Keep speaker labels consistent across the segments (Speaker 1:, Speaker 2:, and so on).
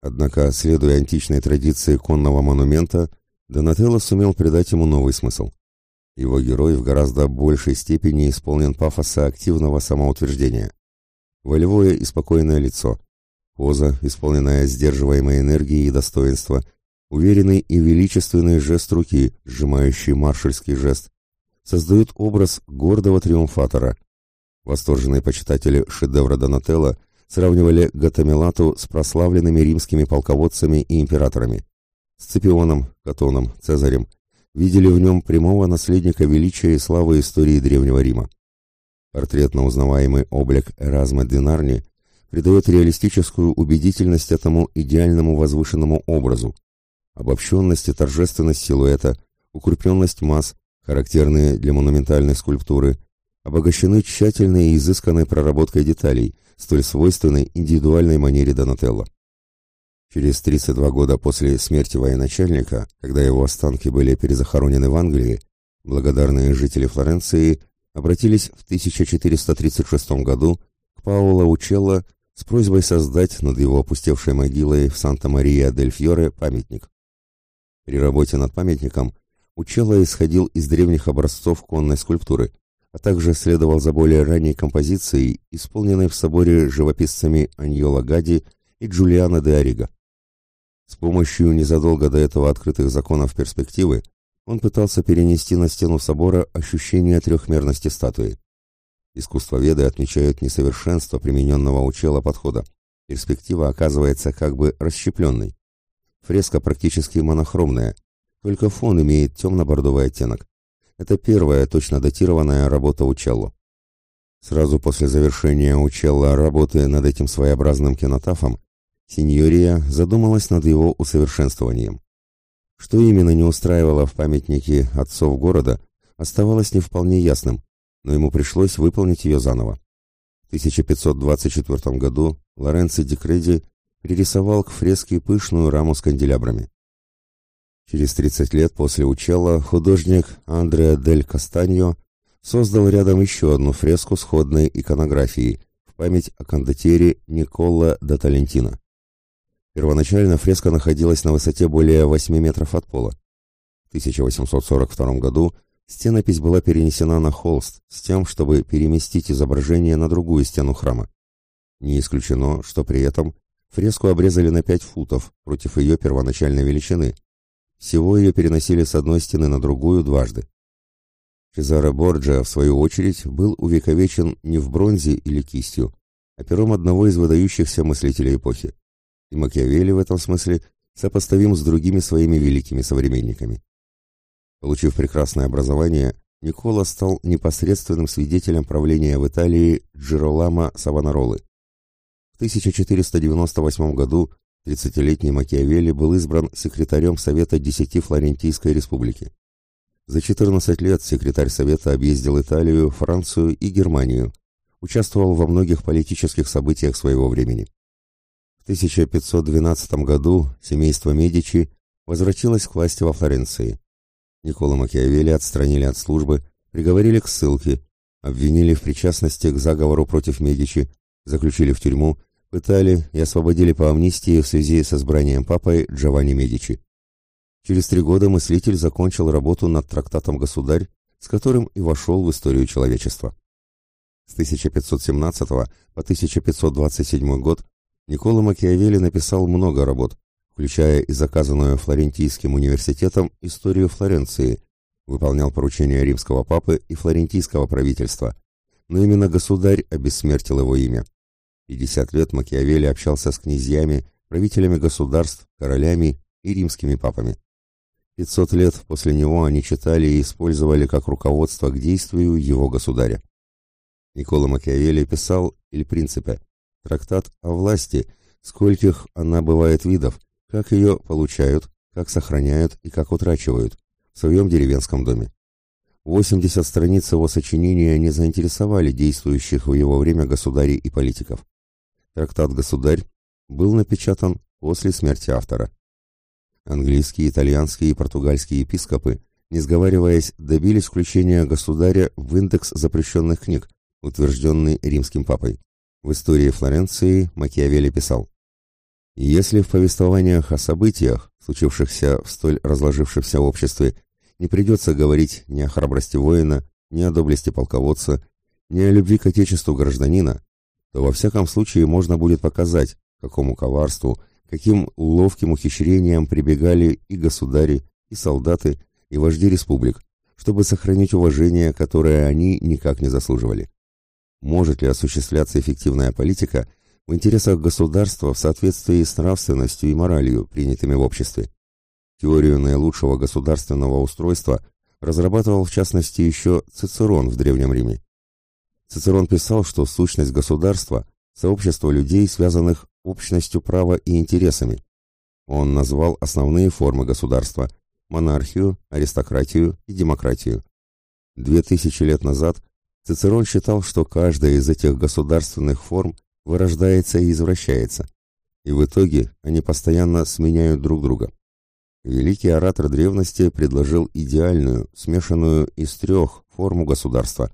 Speaker 1: Однако, следуя античной традиции конного монумента, Донателло сумел придать ему новый смысл. Его герой в гораздо большей степени исполнен пафоса активного самоутверждения. Волевое и спокойное лицо, поза, исполненная сдерживаемой энергией и достоинства, уверенный и величественный жест руки, сжимающий маршальский жест, создают образ гордого триумфатора. Восторженные почитатели шедевра Донателло сравнивали Гатамелату с прославленными римскими полководцами и императорами. Сципионом, Катоном, Цезарем видели в нем прямого наследника величия и славы истории Древнего Рима. Портретно узнаваемый облик Эразма Динарни придает реалистическую убедительность этому идеальному возвышенному образу. Обобщенность и торжественность силуэта, укрепленность масс, характерные для монументальной скульптуры, обогащены тщательной и изысканной проработкой деталей, столь свойственной индивидуальной манере Донателло. Через 32 года после смерти военачальника, когда его останки были перезахоронены в Англии, благодарные жители Флоренции обратились в 1436 году к Паоло Учелло с просьбой создать над его опустевшей могилой в Санта-Мария-дель-Фьоре памятник. При работе над памятником Учелло исходил из древних образцов конной скульптуры, а также следовал за более ранней композицией, исполненной в соборе живописцами Аньола Гади и Джулиано де Ориго. С помощью незадолго до этого открытых законов перспективы он пытался перенести на стену собора ощущение трехмерности статуи. Искусствоведы отмечают несовершенство примененного у чела подхода. Перспектива оказывается как бы расщепленной. Фреска практически монохромная, только фон имеет темно-бордовый оттенок. Это первая точно датированная работа Учелло. Сразу после завершения Учелло работы над этим своеобразным кинотафом Синьория задумалась над его усовершенствованием. Что именно не устраивало в памятнике отцов города, оставалось не вполне ясным, но ему пришлось выполнить ее заново. В 1524 году Лоренцо Дикреди перерисовал к фреске пышную раму с канделябрами. Через 30 лет после Учелла художник Андреа дель Кастаньо создал рядом еще одну фреску сходной иконографии в память о кондотере Никола да Талентино. Первоначально фреска находилась на высоте более 8 метров от пола. В 1842 году стенопись была перенесена на холст с тем, чтобы переместить изображение на другую стену храма. Не исключено, что при этом фреску обрезали на 5 футов против ее первоначальной величины. Всего ее переносили с одной стены на другую дважды. Чезаро Борджиа, в свою очередь, был увековечен не в бронзе или кистью, а пером одного из выдающихся мыслителей эпохи и Макиавелли в этом смысле сопоставим с другими своими великими современниками. Получив прекрасное образование, Никола стал непосредственным свидетелем правления в Италии Джиролама Савонаролы. В 1498 году 30-летний Макиавелли был избран секретарем Совета Десяти Флорентийской Республики. За 14 лет секретарь Совета объездил Италию, Францию и Германию, участвовал во многих политических событиях своего времени. 1512 году семейство Медичи возвратилось к власти во Флоренции. Никола Макиавелли отстранили от службы, приговорили к ссылке, обвинили в причастности к заговору против Медичи, заключили в тюрьму, пытали и освободили по амнистии в связи с избранием папой Джованни Медичи. Через три года мыслитель закончил работу над трактатом «Государь», с которым и вошел в историю человечества. С 1517 по 1527 год Никола Макиавелли написал много работ, включая и заказанную Флорентийским университетом историю Флоренции, выполнял поручения римского папы и флорентийского правительства, но именно государь обессмертил его имя. 50 лет Макиавелли общался с князьями, правителями государств, королями и римскими папами. 500 лет после него они читали и использовали как руководство к действию его государя. Никола Макиавелли писал «Иль принципе» Трактат о власти, скольких она бывает видов, как ее получают, как сохраняют и как утрачивают в своем деревенском доме. 80 страниц его сочинения не заинтересовали действующих в его время государей и политиков. Трактат «Государь» был напечатан после смерти автора. Английские, итальянские и португальские епископы, не сговариваясь, добились включения государя в индекс запрещенных книг, утвержденный римским папой. В истории Флоренции Макиавелли писал если в повествованиях о событиях, случившихся в столь разложившемся обществе, не придется говорить ни о храбрости воина, ни о доблести полководца, ни о любви к отечеству гражданина, то во всяком случае можно будет показать, какому коварству, каким ловким ухищрениям прибегали и государи, и солдаты, и вожди республик, чтобы сохранить уважение, которое они никак не заслуживали. Может ли осуществляться эффективная политика в интересах государства в соответствии с нравственностью и моралью, принятыми в обществе? Теорию наилучшего государственного устройства разрабатывал в частности еще Цицерон в Древнем Риме. Цицерон писал, что сущность государства – сообщество людей, связанных общностью права и интересами. Он назвал основные формы государства – монархию, аристократию и демократию. Две тысячи лет назад Цицерон считал, что каждая из этих государственных форм вырождается и извращается, и в итоге они постоянно сменяют друг друга. Великий оратор древности предложил идеальную, смешанную из трех форму государства.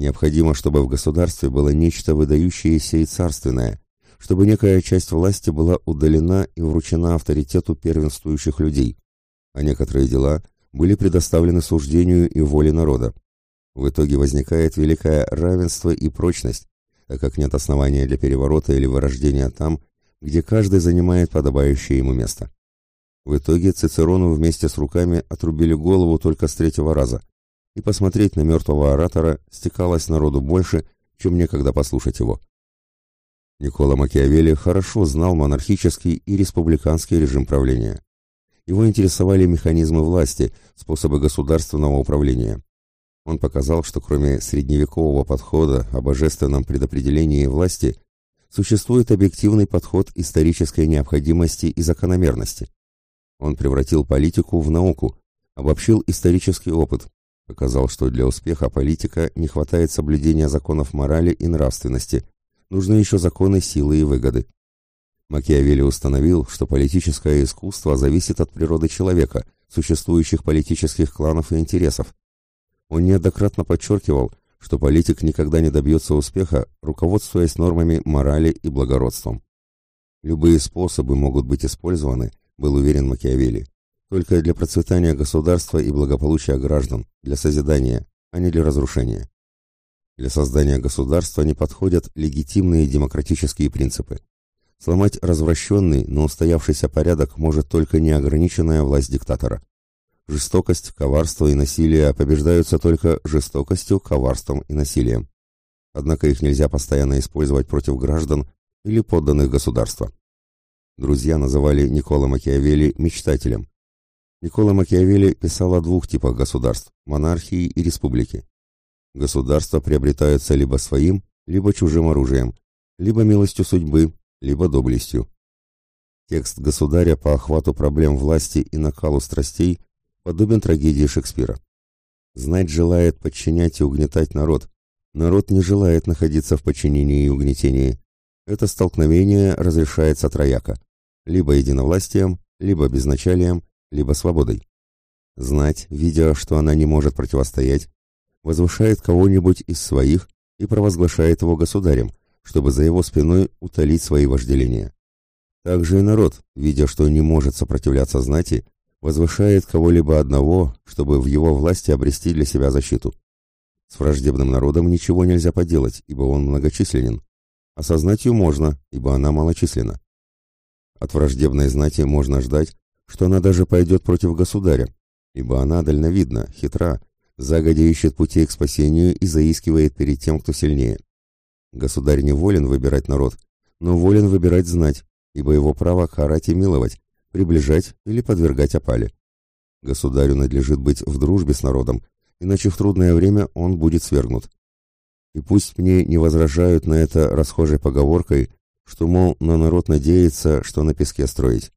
Speaker 1: Необходимо, чтобы в государстве было нечто выдающееся и царственное, чтобы некая часть власти была удалена и вручена авторитету первенствующих людей, а некоторые дела были предоставлены суждению и воле народа. В итоге возникает великое равенство и прочность, так как нет основания для переворота или вырождения там, где каждый занимает подобающее ему место. В итоге Цицерону вместе с руками отрубили голову только с третьего раза, и посмотреть на мертвого оратора стекалось народу больше, чем некогда послушать его. Никола Макиавелли хорошо знал монархический и республиканский режим правления. Его интересовали механизмы власти, способы государственного управления. Он показал, что кроме средневекового подхода о божественном предопределении власти, существует объективный подход исторической необходимости и закономерности. Он превратил политику в науку, обобщил исторический опыт, показал, что для успеха политика не хватает соблюдения законов морали и нравственности, нужны еще законы силы и выгоды. Макиавелли установил, что политическое искусство зависит от природы человека, существующих политических кланов и интересов. Он неоднократно подчеркивал, что политик никогда не добьется успеха, руководствуясь нормами морали и благородством. Любые способы могут быть использованы, был уверен Макиавелли, только для процветания государства и благополучия граждан, для созидания, а не для разрушения. Для создания государства не подходят легитимные демократические принципы. Сломать развращенный, но устоявшийся порядок может только неограниченная власть диктатора. Жестокость, коварство и насилие побеждаются только жестокостью, коварством и насилием. Однако их нельзя постоянно использовать против граждан или подданных государства. Друзья называли Никола Макиавелли мечтателем. Никола Макиавелли писал о двух типах государств – монархии и республики. Государства приобретаются либо своим, либо чужим оружием, либо милостью судьбы, либо доблестью. Текст государя по охвату проблем власти и накалу страстей подобен трагедии Шекспира. Знать желает подчинять и угнетать народ. Народ не желает находиться в подчинении и угнетении. Это столкновение разрешается трояко либо единовластием, либо безначалием, либо свободой. Знать, видя, что она не может противостоять, возвышает кого-нибудь из своих и провозглашает его государем, чтобы за его спиной утолить свои вожделения. Также и народ, видя, что не может сопротивляться знати, возвышает кого-либо одного, чтобы в его власти обрести для себя защиту. С враждебным народом ничего нельзя поделать, ибо он многочисленен. А со знатью можно, ибо она малочисленна. От враждебной знати можно ждать, что она даже пойдет против государя, ибо она дальновидна, хитра, загодя ищет путей к спасению и заискивает перед тем, кто сильнее. Государь не волен выбирать народ, но волен выбирать знать, ибо его право карать и миловать, приближать или подвергать опале. Государю надлежит быть в дружбе с народом, иначе в трудное время он будет свергнут. И пусть мне не возражают на это расхожей поговоркой что, мол, на народ надеется, что на песке строить.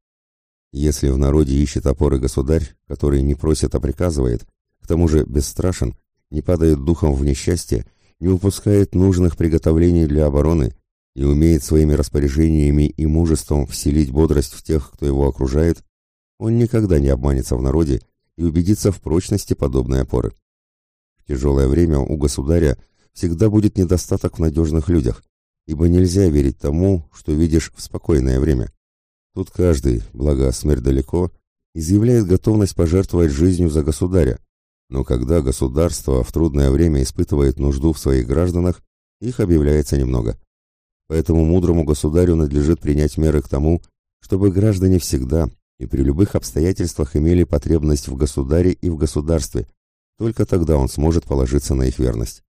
Speaker 1: Если в народе ищет опоры государь, который не просит, а приказывает, к тому же бесстрашен, не падает духом в несчастье, не упускает нужных приготовлений для обороны и умеет своими распоряжениями и мужеством вселить бодрость в тех, кто его окружает, он никогда не обманется в народе и убедится в прочности подобной опоры. В тяжелое время у государя всегда будет недостаток в надежных людях, ибо нельзя верить тому, что видишь в спокойное время. Тут каждый, благо смерть далеко, изъявляет готовность пожертвовать жизнью за государя, но когда государство в трудное время испытывает нужду в своих гражданах, их объявляется немного. Поэтому мудрому государю надлежит принять меры к тому, чтобы граждане всегда и при любых обстоятельствах имели потребность в государе и в государстве, только тогда он сможет положиться на их верность.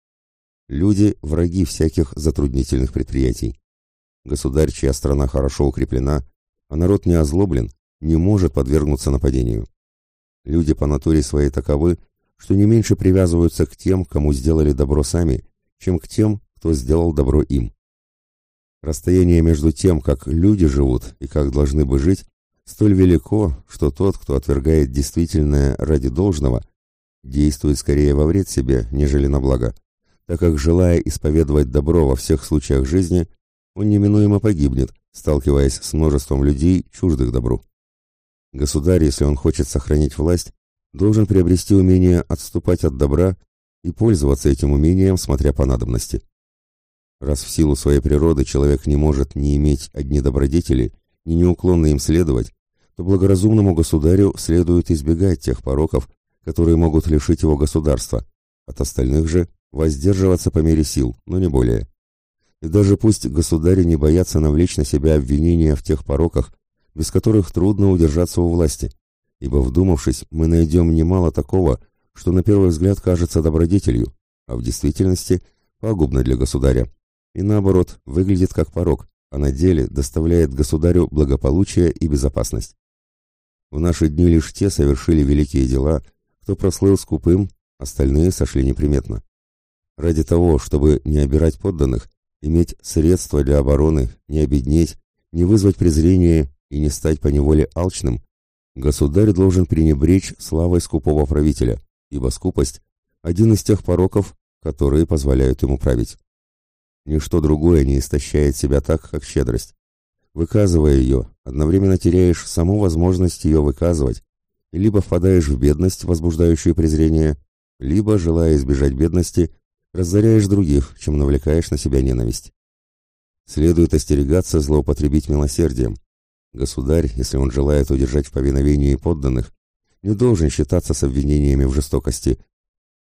Speaker 1: Люди – враги всяких затруднительных предприятий. Государь, чья страна хорошо укреплена, а народ не озлоблен, не может подвергнуться нападению. Люди по натуре своей таковы, что не меньше привязываются к тем, кому сделали добро сами, чем к тем, кто сделал добро им. Расстояние между тем, как люди живут и как должны бы жить, столь велико, что тот, кто отвергает действительное ради должного, действует скорее во вред себе, нежели на благо, так как, желая исповедовать добро во всех случаях жизни, он неминуемо погибнет, сталкиваясь с множеством людей, чуждых добру. Государь, если он хочет сохранить власть, должен приобрести умение отступать от добра и пользоваться этим умением, смотря по надобности. Раз в силу своей природы человек не может ни иметь одни добродетели, ни неуклонно им следовать, то благоразумному государю следует избегать тех пороков, которые могут лишить его государства, от остальных же воздерживаться по мере сил, но не более. И даже пусть государи не боятся навлечь на себя обвинения в тех пороках, без которых трудно удержаться у власти, ибо, вдумавшись, мы найдем немало такого, что на первый взгляд кажется добродетелью, а в действительности пагубно для государя, и наоборот, выглядит как порок, а на деле доставляет государю благополучие и безопасность. В наши дни лишь те совершили великие дела, кто прослыл скупым, остальные сошли неприметно. Ради того, чтобы не обирать подданных, иметь средства для обороны, не обеднеть, не вызвать презрения и не стать поневоле алчным, государь должен пренебречь славой скупого правителя, ибо скупость – один из тех пороков, которые позволяют ему править. Ничто другое не истощает себя так, как щедрость. Выказывая ее, одновременно теряешь саму возможность ее выказывать, либо впадаешь в бедность, возбуждающую презрение, либо, желая избежать бедности, разоряешь других, чем навлекаешь на себя ненависть. Следует остерегаться злоупотребить милосердием, Государь, если он желает удержать в повиновении подданных, не должен считаться с обвинениями в жестокости.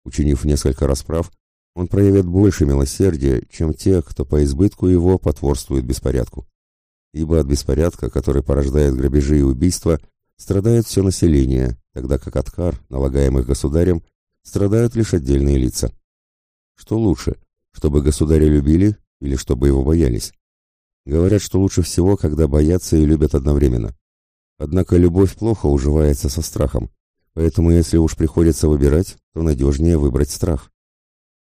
Speaker 1: Учинив несколько расправ, он проявит больше милосердия, чем те, кто по избытку его потворствует беспорядку. Ибо от беспорядка, который порождает грабежи и убийства, страдает все население, тогда как от кар, налагаемых государем, страдают лишь отдельные лица. Что лучше, чтобы государя любили или чтобы его боялись? Говорят, что лучше всего, когда боятся и любят одновременно. Однако любовь плохо уживается со страхом, поэтому если уж приходится выбирать, то надежнее выбрать страх.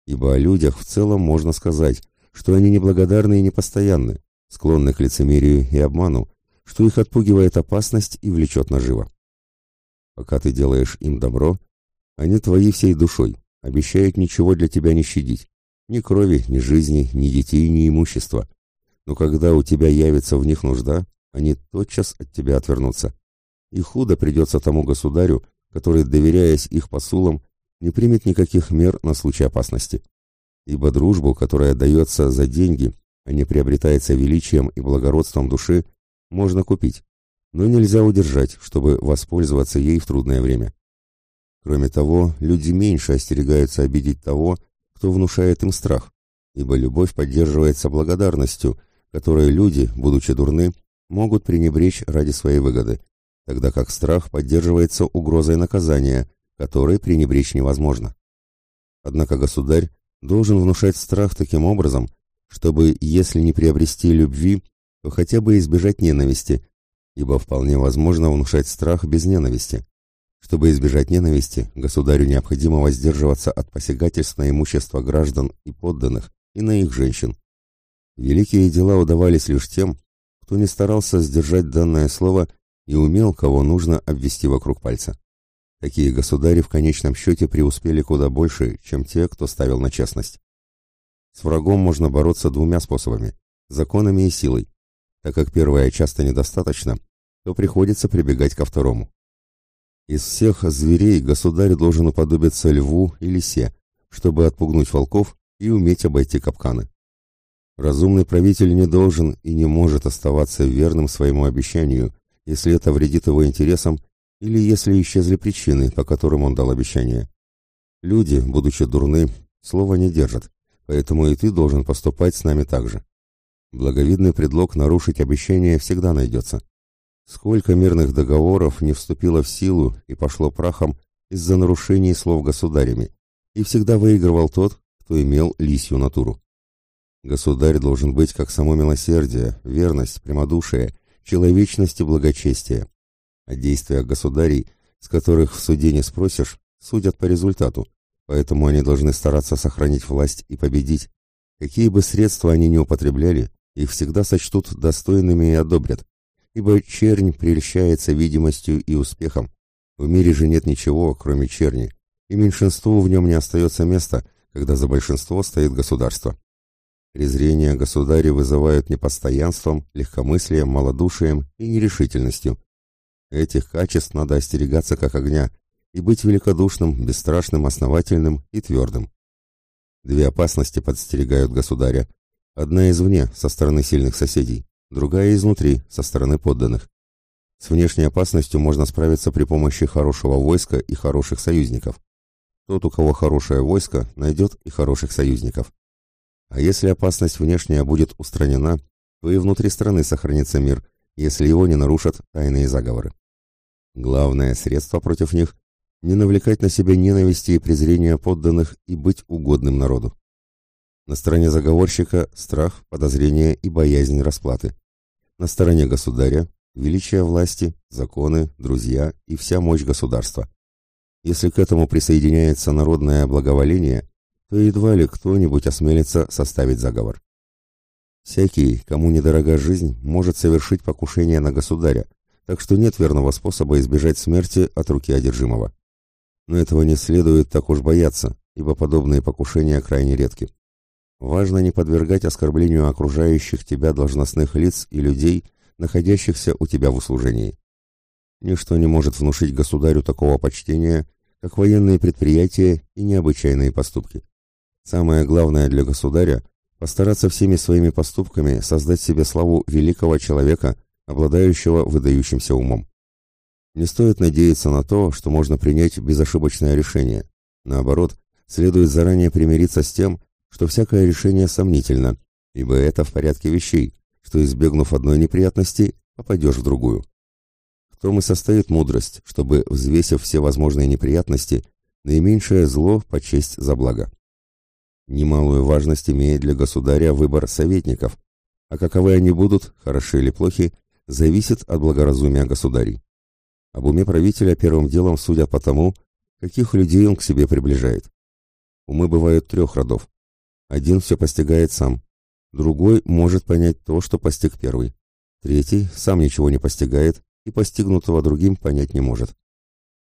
Speaker 1: Ибо о людях в целом можно сказать, что они неблагодарны и непостоянны, склонны к лицемерию и обману, что их отпугивает опасность и влечет наживо. Пока ты делаешь им добро, они твои всей душой, обещают ничего для тебя не щадить, ни крови, ни жизни, ни детей, ни имущества, но когда у тебя явится в них нужда, они тотчас от тебя отвернутся. И худо придется тому государю, который, доверяясь их посулам, не примет никаких мер на случай опасности. Ибо дружбу, которая дается за деньги, а не приобретается величием и благородством души, можно купить, но нельзя удержать, чтобы воспользоваться ей в трудное время. Кроме того, люди меньше остерегаются обидеть того, кто внушает им страх, ибо любовь поддерживается благодарностью, которые люди, будучи дурны, могут пренебречь ради своей выгоды, тогда как страх поддерживается угрозой наказания, которой пренебречь невозможно. Однако государь должен внушать страх таким образом, чтобы, если не приобрести любви, то хотя бы избежать ненависти, ибо вполне возможно внушать страх без ненависти. Чтобы избежать ненависти, государю необходимо воздерживаться от посягательств на имущество граждан и подданных, и на их женщин. Великие дела удавались лишь тем, кто не старался сдержать данное слово и умел, кого нужно, обвести вокруг пальца. Такие государи в конечном счете преуспели куда больше, чем те, кто ставил на честность. С врагом можно бороться двумя способами – законами и силой. Так как первое часто недостаточно, то приходится прибегать ко второму. Из всех зверей государь должен уподобиться льву или лисе, чтобы отпугнуть волков и уметь обойти капканы. Разумный правитель не должен и не может оставаться верным своему обещанию, если это вредит его интересам или если исчезли причины, по которым он дал обещание. Люди, будучи дурны, слова не держат, поэтому и ты должен поступать с нами так же. Благовидный предлог нарушить обещание всегда найдется. Сколько мирных договоров не вступило в силу и пошло прахом из-за нарушений слов государями, и всегда выигрывал тот, кто имел лисью натуру. Государь должен быть как само милосердие, верность, прямодушие, человечность и благочестие. А действия государей, с которых в суде не спросишь, судят по результату, поэтому они должны стараться сохранить власть и победить. Какие бы средства они ни употребляли, их всегда сочтут достойными и одобрят, ибо чернь прельщается видимостью и успехом. В мире же нет ничего, кроме черни, и меньшинству в нем не остается места, когда за большинство стоит государство. Презрение государя вызывают непостоянством, легкомыслием, малодушием и нерешительностью. Этих качеств надо остерегаться как огня, и быть великодушным, бесстрашным, основательным и твердым. Две опасности подстерегают государя. Одна извне, со стороны сильных соседей, другая изнутри, со стороны подданных. С внешней опасностью можно справиться при помощи хорошего войска и хороших союзников. Тот, у кого хорошее войско, найдет и хороших союзников. А если опасность внешняя будет устранена, то и внутри страны сохранится мир, если его не нарушат тайные заговоры. Главное средство против них не навлекать на себя ненависти и презрения подданных и быть угодным народу. На стороне заговорщика страх, подозрение и боязнь расплаты. На стороне государя величие власти, законы, друзья и вся мощь государства. Если к этому присоединяется народное благоволение, то едва ли кто-нибудь осмелится составить заговор. Всякий, кому недорога жизнь, может совершить покушение на государя, так что нет верного способа избежать смерти от руки одержимого. Но этого не следует так уж бояться, ибо подобные покушения крайне редки. Важно не подвергать оскорблению окружающих тебя должностных лиц и людей, находящихся у тебя в услужении. Ничто не может внушить государю такого почтения, как военные предприятия и необычайные поступки. Самое главное для государя – постараться всеми своими поступками создать себе славу великого человека, обладающего выдающимся умом. Не стоит надеяться на то, что можно принять безошибочное решение. Наоборот, следует заранее примириться с тем, что всякое решение сомнительно, ибо это в порядке вещей, что избегнув одной неприятности, попадешь в другую. В том и состоит мудрость, чтобы, взвесив все возможные неприятности, наименьшее зло почесть за благо. Немалую важность имеет для государя выбор советников, а каковы они будут, хороши или плохи, зависит от благоразумия государей. Об уме правителя первым делом судят по тому, каких людей он к себе приближает. Умы бывают трех родов. Один все постигает сам, другой может понять то, что постиг первый, третий сам ничего не постигает и постигнутого другим понять не может.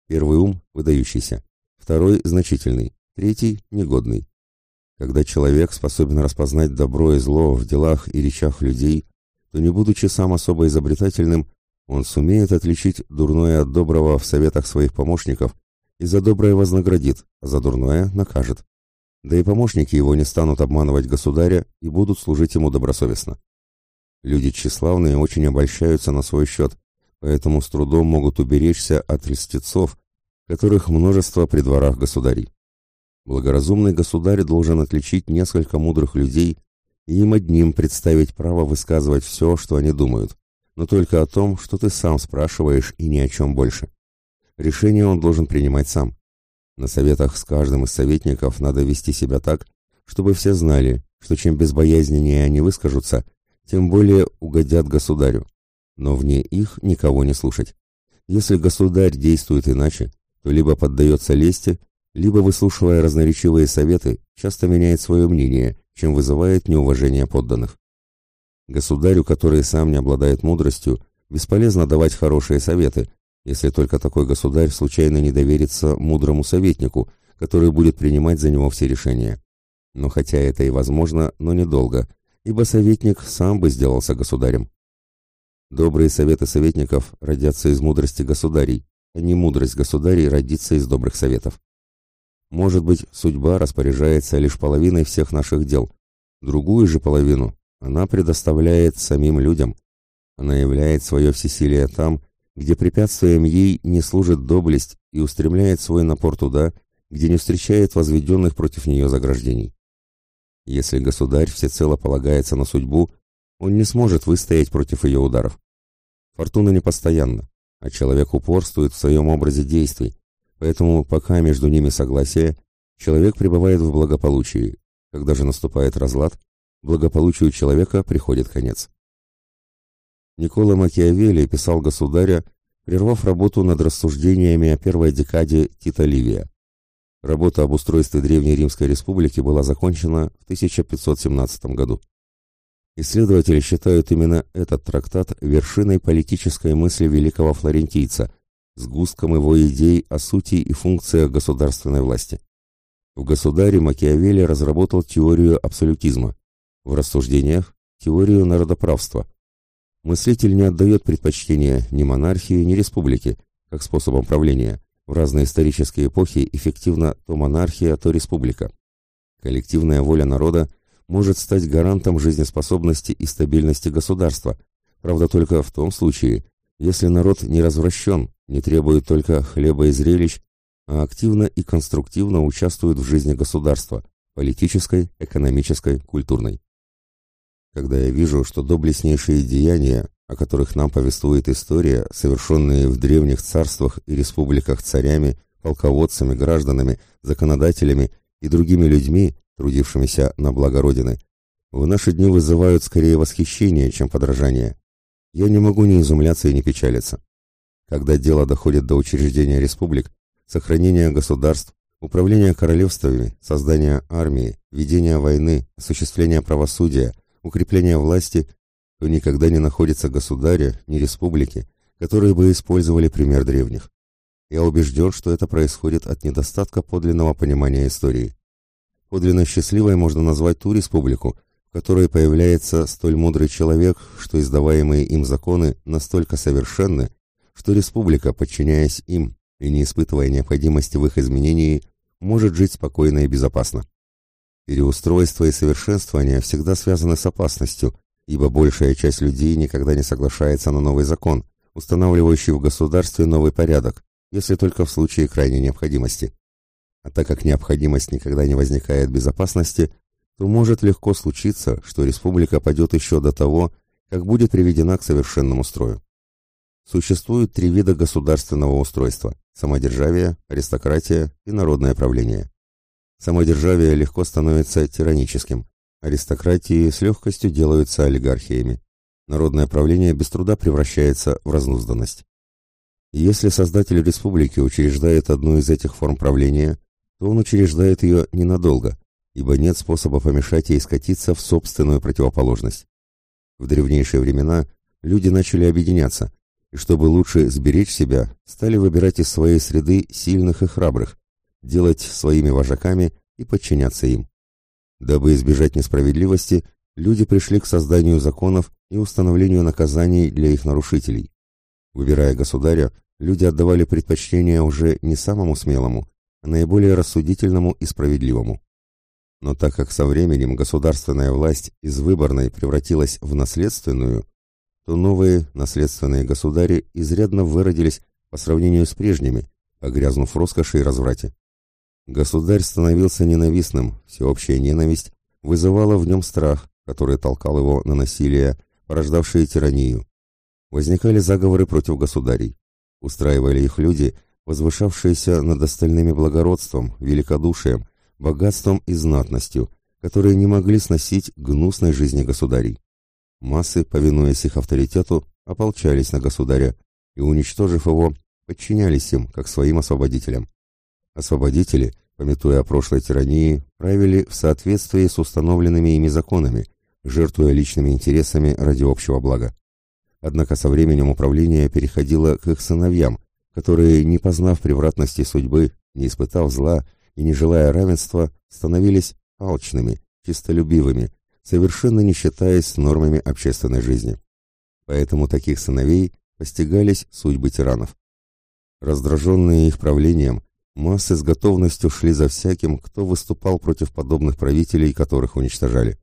Speaker 1: Первый ум – выдающийся, второй – значительный, третий – негодный. Когда человек способен распознать добро и зло в делах и речах людей, то не будучи сам особо изобретательным, он сумеет отличить дурное от доброго в советах своих помощников и за доброе вознаградит, а за дурное накажет. Да и помощники его не станут обманывать государя и будут служить ему добросовестно. Люди тщеславные очень обольщаются на свой счет, поэтому с трудом могут уберечься от льстецов, которых множество при дворах государей. Благоразумный государь должен отличить несколько мудрых людей и им одним представить право высказывать все, что они думают, но только о том, что ты сам спрашиваешь и ни о чем больше. Решение он должен принимать сам. На советах с каждым из советников надо вести себя так, чтобы все знали, что чем безбоязненнее они выскажутся, тем более угодят государю. Но вне их никого не слушать. Если государь действует иначе, то либо поддается лести, либо, выслушивая разноречивые советы, часто меняет свое мнение, чем вызывает неуважение подданных. Государю, который сам не обладает мудростью, бесполезно давать хорошие советы, если только такой государь случайно не доверится мудрому советнику, который будет принимать за него все решения. Но хотя это и возможно, но недолго, ибо советник сам бы сделался государем. Добрые советы советников родятся из мудрости государей, а не мудрость государей родится из добрых советов. Может быть, судьба распоряжается лишь половиной всех наших дел, другую же половину она предоставляет самим людям. Она являет свое всесилие там, где препятствием ей не служит доблесть и устремляет свой напор туда, где не встречает возведенных против нее заграждений. Если государь всецело полагается на судьбу, он не сможет выстоять против ее ударов. Фортуна непостоянна, а человек упорствует в своем образе действий, поэтому пока между ними согласие, человек пребывает в благополучии, когда же наступает разлад, благополучию человека приходит конец. Никола Макиавелли писал государя, прервав работу над рассуждениями о первой декаде Тита Ливия. Работа об устройстве Древней Римской Республики была закончена в 1517 году. Исследователи считают именно этот трактат вершиной политической мысли великого флорентийца, сгустком его идей о сути и функциях государственной власти. В «Государе» Макиавелли разработал теорию абсолютизма, в рассуждениях – теорию народоправства. Мыслитель не отдает предпочтения ни монархии, ни республике, как способам правления. В разные исторические эпохи эффективна то монархия, то республика. Коллективная воля народа может стать гарантом жизнеспособности и стабильности государства, правда только в том случае, если народ не развращен, не требует только хлеба и зрелищ, а активно и конструктивно участвует в жизни государства, политической, экономической, культурной. Когда я вижу, что доблестнейшие деяния, о которых нам повествует история, совершенные в древних царствах и республиках царями, полководцами, гражданами, законодателями и другими людьми, трудившимися на благо Родины, в наши дни вызывают скорее восхищение, чем подражание. Я не могу не изумляться и не печалиться. Когда дело доходит до учреждения республик, сохранения государств, управления королевствами, создания армии, ведения войны, осуществления правосудия, укрепления власти, то никогда не находится государя, ни республики, которые бы использовали пример древних. Я убежден, что это происходит от недостатка подлинного понимания истории. Подлинно счастливой можно назвать ту республику, в которой появляется столь мудрый человек, что издаваемые им законы настолько совершенны, что республика, подчиняясь им и не испытывая необходимости в их изменении, может жить спокойно и безопасно. Переустройство и совершенствование всегда связаны с опасностью, ибо большая часть людей никогда не соглашается на новый закон, устанавливающий в государстве новый порядок, если только в случае крайней необходимости. А так как необходимость никогда не возникает без опасности, то может легко случиться, что республика падет еще до того, как будет приведена к совершенному строю. Существует три вида государственного устройства – самодержавие, аристократия и народное правление. Самодержавие легко становится тираническим, аристократии с легкостью делаются олигархиями, народное правление без труда превращается в разнузданность. если создатель республики учреждает одну из этих форм правления, то он учреждает ее ненадолго, ибо нет способа помешать ей скатиться в собственную противоположность. В древнейшие времена люди начали объединяться, и чтобы лучше сберечь себя, стали выбирать из своей среды сильных и храбрых, делать своими вожаками и подчиняться им. Дабы избежать несправедливости, люди пришли к созданию законов и установлению наказаний для их нарушителей. Выбирая государя, люди отдавали предпочтение уже не самому смелому, наиболее рассудительному и справедливому. Но так как со временем государственная власть из выборной превратилась в наследственную, то новые наследственные государи изрядно выродились по сравнению с прежними, погрязнув в роскоши и разврате. Государь становился ненавистным, всеобщая ненависть вызывала в нем страх, который толкал его на насилие, порождавшее тиранию. Возникали заговоры против государей. Устраивали их люди – возвышавшиеся над остальными благородством, великодушием, богатством и знатностью, которые не могли сносить гнусной жизни государей. Массы, повинуясь их авторитету, ополчались на государя и, уничтожив его, подчинялись им, как своим освободителям. Освободители, пометуя о прошлой тирании, правили в соответствии с установленными ими законами, жертвуя личными интересами ради общего блага. Однако со временем управление переходило к их сыновьям, которые, не познав превратности судьбы, не испытав зла и не желая равенства, становились алчными, чистолюбивыми, совершенно не считаясь нормами общественной жизни. Поэтому таких сыновей постигались судьбы тиранов. Раздраженные их правлением, массы с готовностью шли за всяким, кто выступал против подобных правителей, которых уничтожали.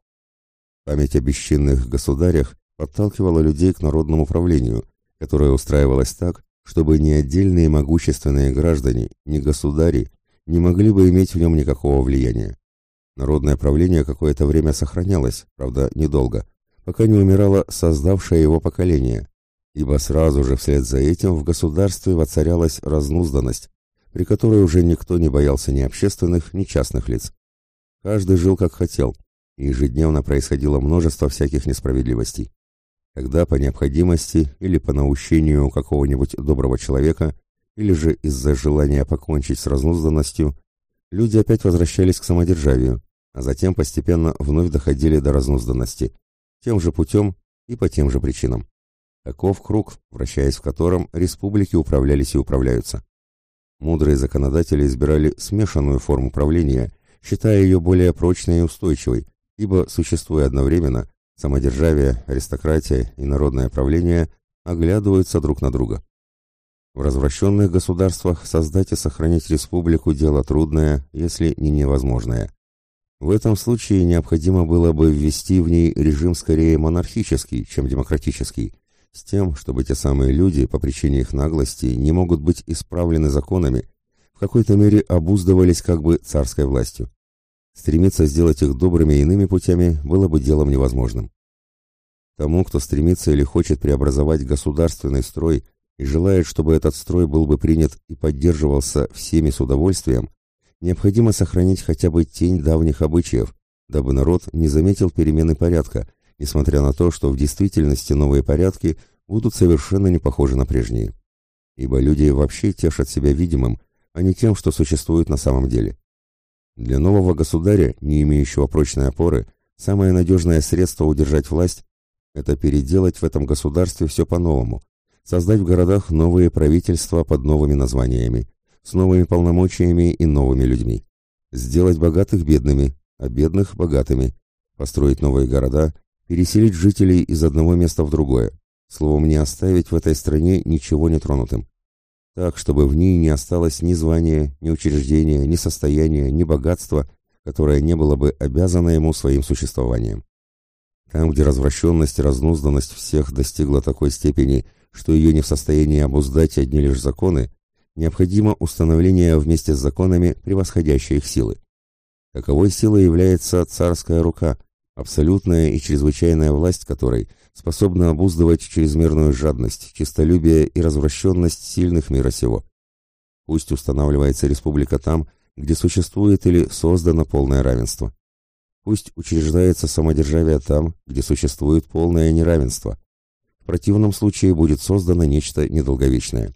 Speaker 1: Память о бесчинных государях подталкивала людей к народному правлению, которое устраивалось так, чтобы ни отдельные могущественные граждане, ни государи не могли бы иметь в нем никакого влияния. Народное правление какое-то время сохранялось, правда, недолго, пока не умирало создавшее его поколение, ибо сразу же вслед за этим в государстве воцарялась разнузданность, при которой уже никто не боялся ни общественных, ни частных лиц. Каждый жил как хотел, и ежедневно происходило множество всяких несправедливостей. Когда по необходимости или по наущению какого-нибудь доброго человека, или же из-за желания покончить с разнузданностью, люди опять возвращались к самодержавию, а затем постепенно вновь доходили до разнузданности, тем же путем и по тем же причинам. Таков круг, вращаясь в котором республики управлялись и управляются. Мудрые законодатели избирали смешанную форму правления, считая ее более прочной и устойчивой, ибо, существуя одновременно, самодержавие, аристократия и народное правление оглядываются друг на друга. В развращенных государствах создать и сохранить республику дело трудное, если не невозможное. В этом случае необходимо было бы ввести в ней режим скорее монархический, чем демократический, с тем, чтобы те самые люди, по причине их наглости, не могут быть исправлены законами, в какой-то мере обуздывались как бы царской властью. Стремиться сделать их добрыми иными путями было бы делом невозможным. Тому, кто стремится или хочет преобразовать государственный строй и желает, чтобы этот строй был бы принят и поддерживался всеми с удовольствием, необходимо сохранить хотя бы тень давних обычаев, дабы народ не заметил перемены порядка, несмотря на то, что в действительности новые порядки будут совершенно не похожи на прежние. Ибо люди вообще тешат себя видимым, а не тем, что существует на самом деле. Для нового государя, не имеющего прочной опоры, самое надежное средство удержать власть – это переделать в этом государстве все по-новому, создать в городах новые правительства под новыми названиями, с новыми полномочиями и новыми людьми, сделать богатых бедными, а бедных богатыми, построить новые города, переселить жителей из одного места в другое, словом, не оставить в этой стране ничего нетронутым так, чтобы в ней не осталось ни звания, ни учреждения, ни состояния, ни богатства, которое не было бы обязано ему своим существованием. Там, где развращенность и разнузданность всех достигла такой степени, что ее не в состоянии обуздать одни лишь законы, необходимо установление вместе с законами превосходящей их силы. Таковой силой является царская рука, абсолютная и чрезвычайная власть которой – способна обуздывать чрезмерную жадность, честолюбие и развращенность сильных мира сего. Пусть устанавливается республика там, где существует или создано полное равенство. Пусть учреждается самодержавие там, где существует полное неравенство. В противном случае будет создано нечто недолговечное.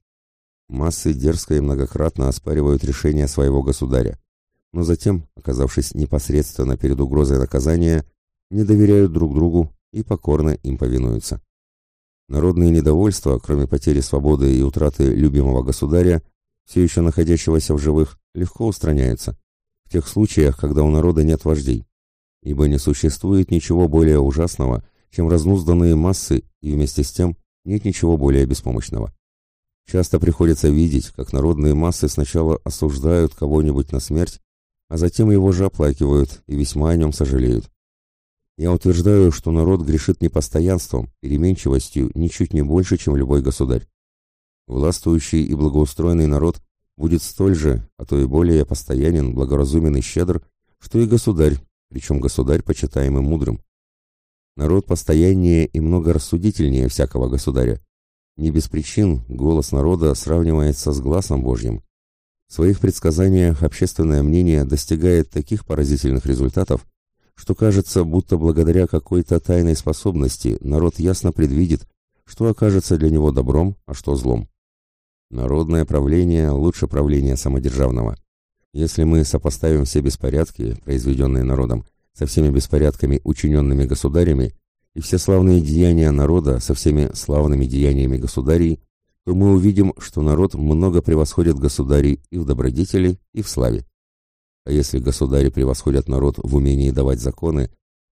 Speaker 1: Массы дерзко и многократно оспаривают решение своего государя, но затем, оказавшись непосредственно перед угрозой наказания, не доверяют друг другу и покорно им повинуются. Народные недовольства, кроме потери свободы и утраты любимого государя, все еще находящегося в живых, легко устраняются, в тех случаях, когда у народа нет вождей, ибо не существует ничего более ужасного, чем разнузданные массы, и вместе с тем нет ничего более беспомощного. Часто приходится видеть, как народные массы сначала осуждают кого-нибудь на смерть, а затем его же оплакивают и весьма о нем сожалеют. Я утверждаю, что народ грешит непостоянством, переменчивостью ничуть не больше, чем любой государь. Властвующий и благоустроенный народ будет столь же, а то и более постоянен, благоразумен и щедр, что и государь, причем государь, почитаемый мудрым. Народ постояннее и много рассудительнее всякого государя. Не без причин голос народа сравнивается с глазом Божьим. В своих предсказаниях общественное мнение достигает таких поразительных результатов, что кажется, будто благодаря какой-то тайной способности народ ясно предвидит, что окажется для него добром, а что злом. Народное правление лучше правления самодержавного. Если мы сопоставим все беспорядки, произведенные народом, со всеми беспорядками, учиненными государями, и все славные деяния народа со всеми славными деяниями государей, то мы увидим, что народ много превосходит государей и в добродетели, и в славе. А если государи превосходят народ в умении давать законы,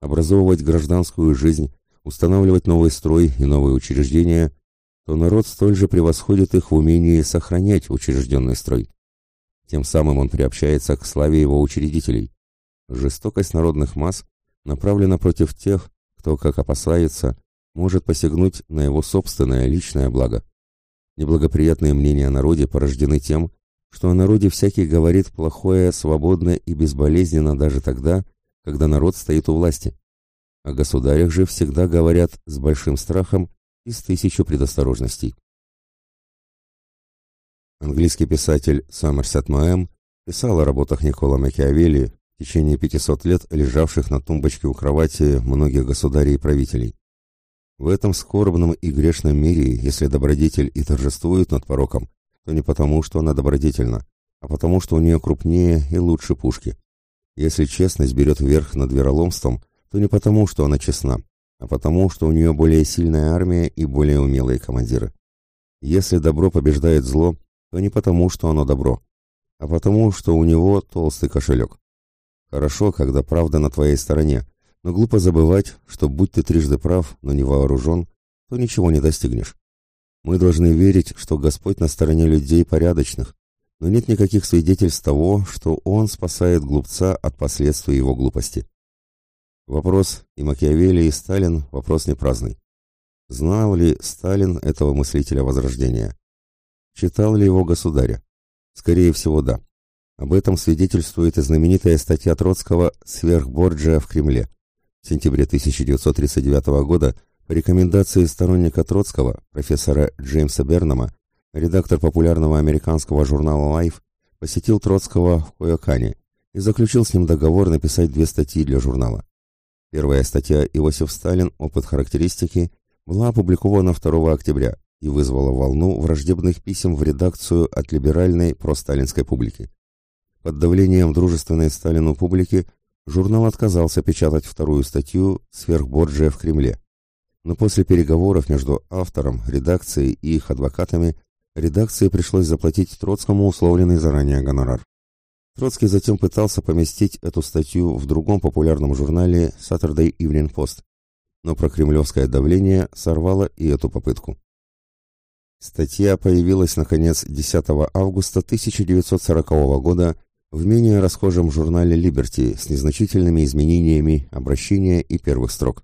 Speaker 1: образовывать гражданскую жизнь, устанавливать новый строй и новые учреждения, то народ столь же превосходит их в умении сохранять учрежденный строй. Тем самым он приобщается к славе его учредителей. Жестокость народных масс направлена против тех, кто, как опасается, может посягнуть на его собственное личное благо. Неблагоприятные мнения о народе порождены тем, что о народе всякий говорит плохое свободно и безболезненно даже тогда, когда народ стоит у власти. О государях же всегда говорят с большим страхом и с тысячу предосторожностей. Английский писатель Саммерсет Моэм писал о работах Никола Макиавелли в течение 500 лет лежавших на тумбочке у кровати многих государей и правителей. В этом скорбном и грешном мире, если добродетель и торжествует над пороком, то не потому, что она добродетельна, а потому, что у нее крупнее и лучше пушки. Если честность берет верх над вероломством, то не потому, что она честна, а потому, что у нее более сильная армия и более умелые командиры. Если добро побеждает зло, то не потому, что оно добро, а потому, что у него толстый кошелек. Хорошо, когда правда на твоей стороне, но глупо забывать, что будь ты трижды прав, но не вооружен, то ничего не достигнешь. Мы должны верить, что Господь на стороне людей порядочных, но нет никаких свидетельств того, что Он спасает глупца от последствий его глупости. Вопрос и Макиавелли, и Сталин – вопрос не праздный. Знал ли Сталин этого мыслителя Возрождения? Читал ли его государя? Скорее всего, да. Об этом свидетельствует и знаменитая статья Троцкого «Сверхборджия в Кремле», в сентябре 1939 года рекомендации сторонника Троцкого, профессора Джеймса Бернама, редактор популярного американского журнала Life, посетил Троцкого в Койокане и заключил с ним договор написать две статьи для журнала. Первая статья «Иосиф Сталин. Опыт характеристики» была опубликована 2 октября и вызвала волну враждебных писем в редакцию от либеральной просталинской публики. Под давлением дружественной Сталину публики журнал отказался печатать вторую статью «Сверхборджия в Кремле». Но после переговоров между автором, редакцией и их адвокатами редакции пришлось заплатить Троцкому условленный заранее гонорар. Троцкий затем пытался поместить эту статью в другом популярном журнале Saturday Evening Post, но прокремлевское давление сорвало и эту попытку. Статья появилась, наконец, 10 августа 1940 года в менее расхожем журнале «Либерти» с незначительными изменениями обращения и первых строк.